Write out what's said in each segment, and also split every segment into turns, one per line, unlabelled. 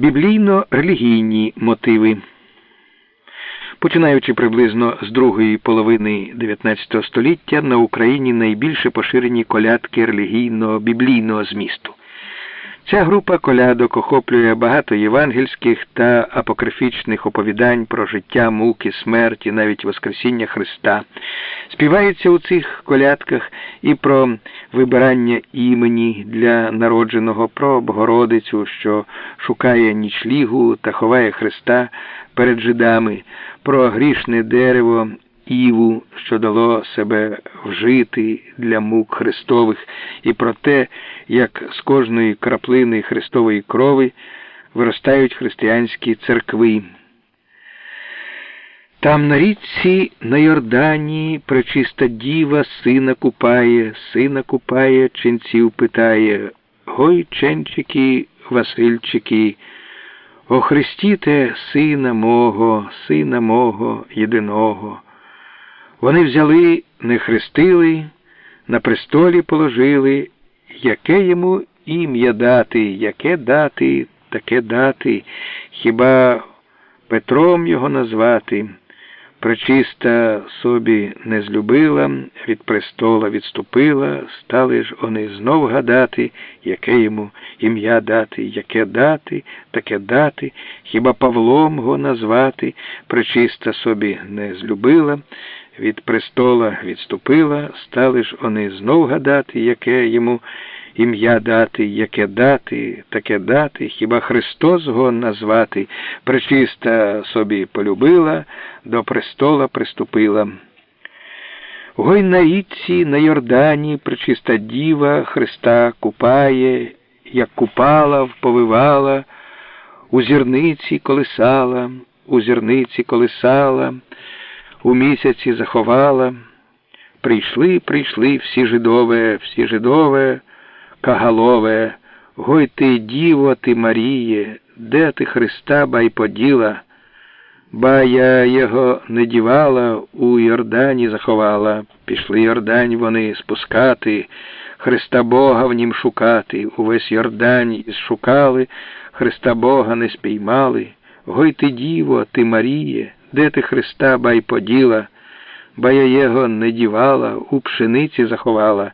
Біблійно-релігійні мотиви. Починаючи приблизно з другої половини XIX століття на Україні найбільше поширені колядки релігійно-біблійного змісту. Ця група колядок охоплює багато євангельських та апокрифічних оповідань про життя, муки, смерті, навіть Воскресіння Христа. Співається у цих колядках і про вибирання імені для народженого, про Богородицю, що шукає нічлігу та ховає Христа перед жидами, про грішне дерево. Іву, що дало себе вжити для мук Христових, і про те, як з кожної краплини Христової крови виростають християнські церкви. Там на річці на Йордані пречиста діва сина купає, сина купає, ченців питає. Гой, ченчики, Васильчики, охрестіте сина мого, сина мого єдиного. Вони взяли, не хрестили, на престолі положили, яке йому ім'я дати, яке дати, таке дати, хіба Петром його назвати. Пречиста собі не злюбила, від престола відступила, стали ж вони знов гадати, яке йому ім'я дати, яке дати, таке дати, хіба Павлом го назвати, пречиста собі не злюбила від престола відступила, стали ж вони знов гадати, яке йому ім'я дати, яке дати, таке дати, хіба Христос го назвати, пречиста собі полюбила, до престола приступила. Гой на річці, на Йордані, пречиста діва Христа купає, як купала, вповивала, у зірниці колисала, у зірниці колисала у місяці заховала. Прийшли, прийшли всі жидове, всі жидове, кагалове, гой ти, діво, ти Маріє, де ти Христа бай поділа, ба я його не дівала, у Йордані заховала, пішли Йордань вони спускати, Христа Бога в нім шукати, увесь Йордань шукали, Христа Бога не спіймали, гой ти, діво, ти Маріє де ти Христа бай поділа, я його не дівала, у пшениці заховала.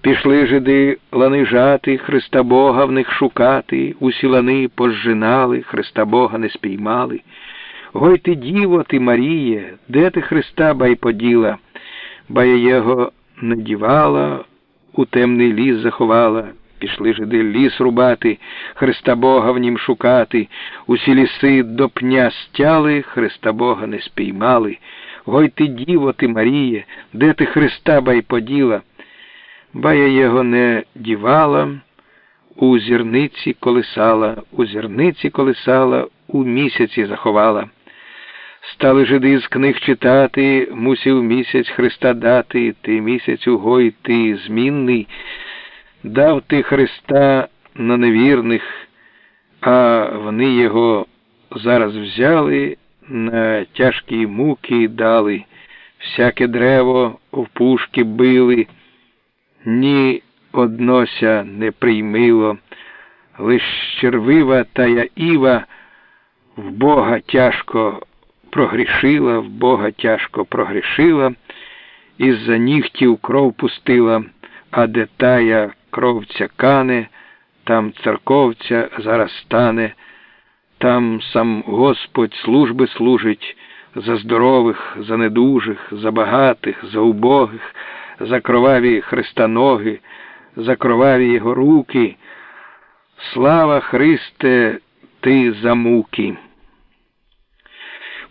Пішли жиди лани жати, Христа Бога в них шукати, усі лани пожжинали, Христа Бога не спіймали. Гой ти, діво, ти Маріє, де ти Христа бай поділа, я його не дівала, у темний ліс заховала. Пішли жиди ліс рубати, Христа Бога в нім шукати, усі ліси до пня стяли, Христа Бога не спіймали. Гой ти, діво, ти Маріє, де ти Христа бай поділа? Ба я його не дівала, у зірниці колисала, у зірниці колисала, у місяці заховала. Стали жиди з книг читати, мусів місяць Христа дати, ти місяцю гой ти змінний. Дав ти Христа на невірних, а вони його зараз взяли, на тяжкі муки дали, всяке древо в пушки били, ні однося не приймило, лиш червива тая Іва в Бога тяжко прогрішила, в Бога тяжко прогрішила, із за нігтів кров пустила, а де тая кровця кане, там церковця зараз стане, там сам Господь служби служить за здорових, за недужих, за багатих, за убогих, за кроваві хрестоноги, за кроваві його руки. Слава Христе, Ти за муки.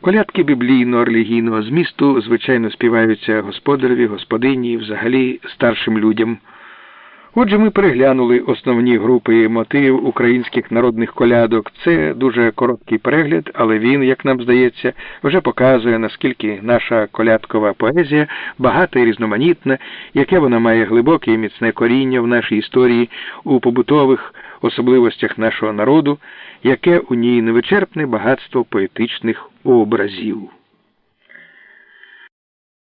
Колядки біблійно-релігійного змісту, звичайно, співаються господареві, господині, взагалі старшим людям. Отже, ми переглянули основні групи мотивів українських народних колядок. Це дуже короткий перегляд, але він, як нам здається, вже показує, наскільки наша колядкова поезія багата і різноманітна, яке вона має глибоке і міцне коріння в нашій історії у побутових особливостях нашого народу, яке у ній невичерпне багатство поетичних образів.